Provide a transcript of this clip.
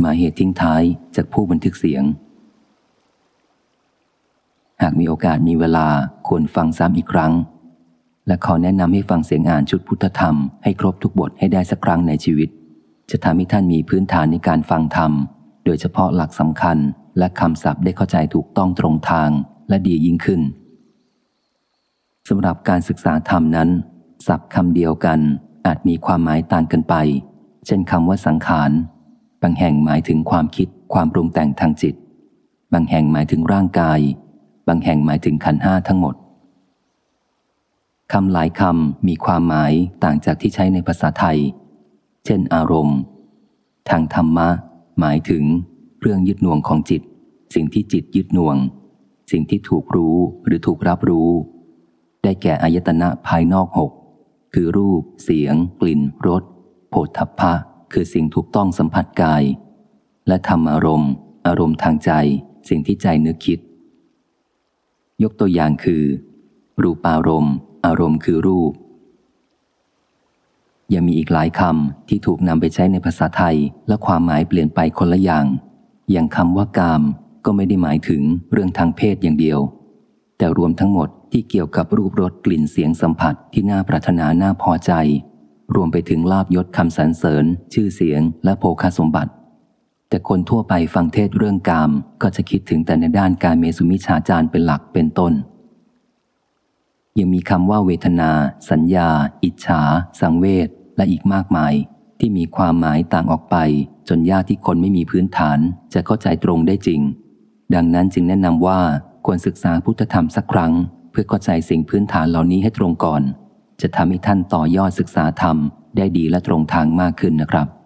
หมายเหตุทิ้งท้ายจากผู้บันทึกเสียง หากมีโอกาสมีเวลาควรฟังซ้ำอีกครั้ง และขอแนะนำให้ฟังเสียงอ่านชุดพุทธธรรมให้ครบทุกบทให้ได้สักครั้งในชีวิต จะทำให้ท่านมีพื้นฐานในการฟังธรรม โดยเฉพาะหลักสำคัญและคำศัพท์ได้เข้าใจถูกต้องตรงทางและดียิ่งขึ้นสำหรับการศึกษาธรรมนั้น ศัพท์คำเดียวกันอาจมีความหมายต่างกันไป เช่นคำว่าสังขาร บางแห่งหมายถึงความคิดความปรุงแต่งทางจิต บางแห่งหมายถึงร่างกาย บางแห่งหมายถึงขันห้าทั้งหมดคำหลายคำมีความหมายต่างจากที่ใช้ในภาษาไทย เช่น อารมณ์ ทางธรรมะ หมายถึงเรื่องยึดหน่วงของจิต สิ่งที่จิตยึดหน่วง สิ่งที่ถูกรู้หรือถูกรับรู้ ได้แก่อายตนะภายนอกหกคือรูป เสียง กลิ่นรสโผฏฐัพพะ คือสิ่งถูกต้องสัมผัสกาย และธรรมอารมณ์ อารมณ์ทางใจ สิ่งที่ใจนึกคิด ยกตัวอย่างคือ รูปารมณ์ อารมณ์คือรูป ยังมีอีกหลายคำที่ถูกนำไปใช้ในภาษาไทยและความหมายเปลี่ยนไปคนละอย่าง อย่างคำว่ากามก็ไม่ได้หมายถึงเรื่องทางเพศอย่างเดียว แต่รวมทั้งหมดที่เกี่ยวกับรูปรสกลิ่นเสียงสัมผัสที่น่าปรารถนาน่าพอใจ รวมไปถึงลาบยศคำสรรเสริญ ชื่อเสียง และโภคสมบัติ แต่คนทั่วไปฟังเทศเรื่องกาม ก็จะคิดถึงแต่ในด้านการเมสุมิชาจารเป็นหลักเป็นต้น ยังมีคำว่าเวทนา สัญญา อิจฉา สังเวชและอีกมากมาย ที่มีความหมายต่างออกไป จนยากที่คนไม่มีพื้นฐานจะเข้าใจตรงได้จริง ดังนั้นจึงแนะนำว่าควรศึกษาพุทธธรรมสักครั้ง เพื่อเข้าใจสิ่งพื้นฐานเหล่านี้ให้ตรงก่อน จะทำให้ท่านต่อยอดศึกษาธรรมได้ดีและตรงทางมากขึ้นนะครับ